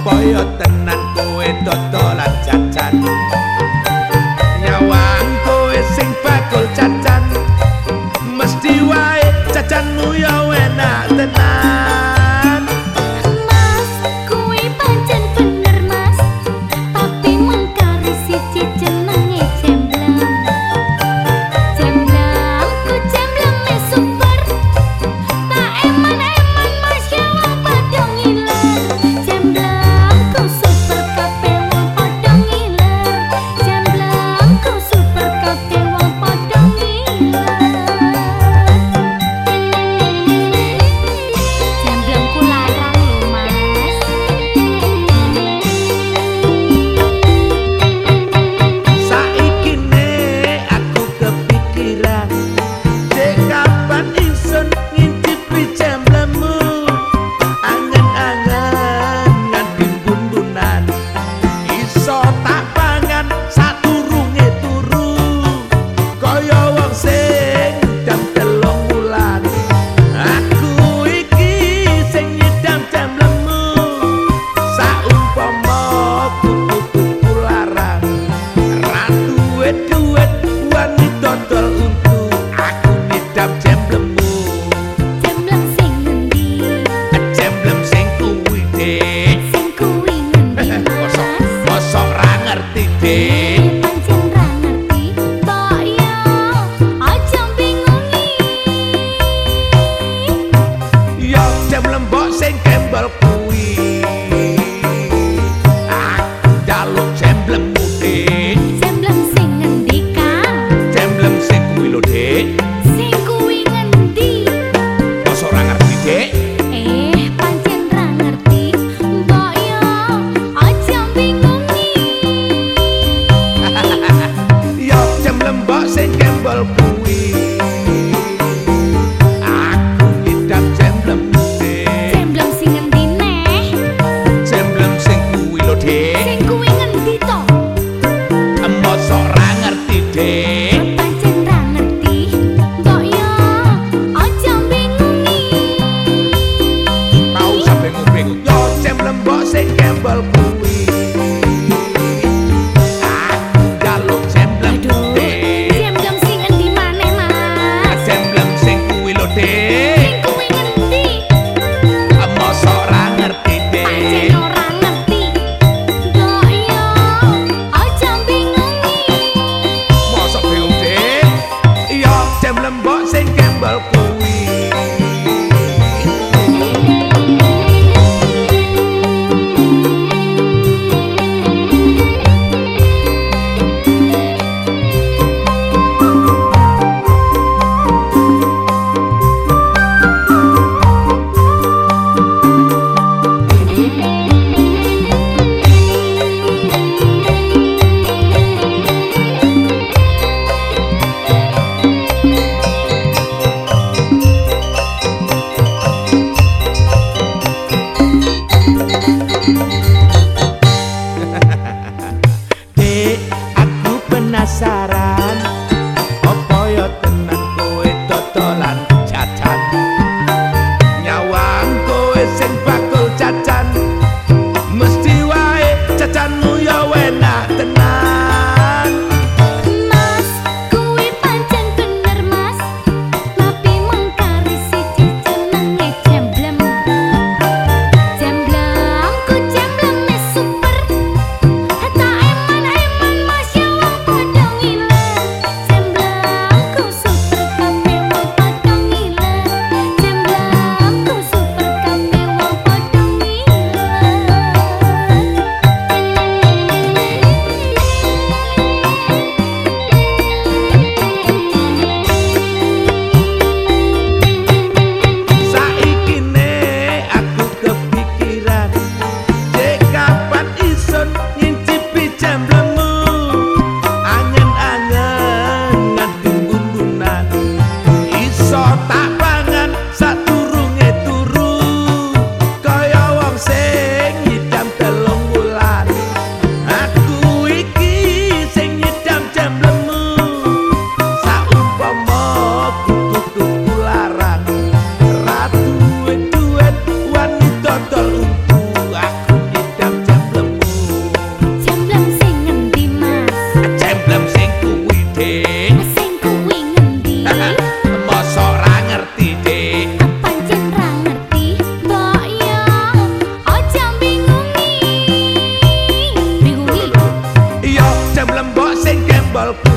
supaya tenan kowe dodolan jajan? Nyawang kowe sing bakul jajan. Mesti wae jajanmu ya enak tenan. Captain sing al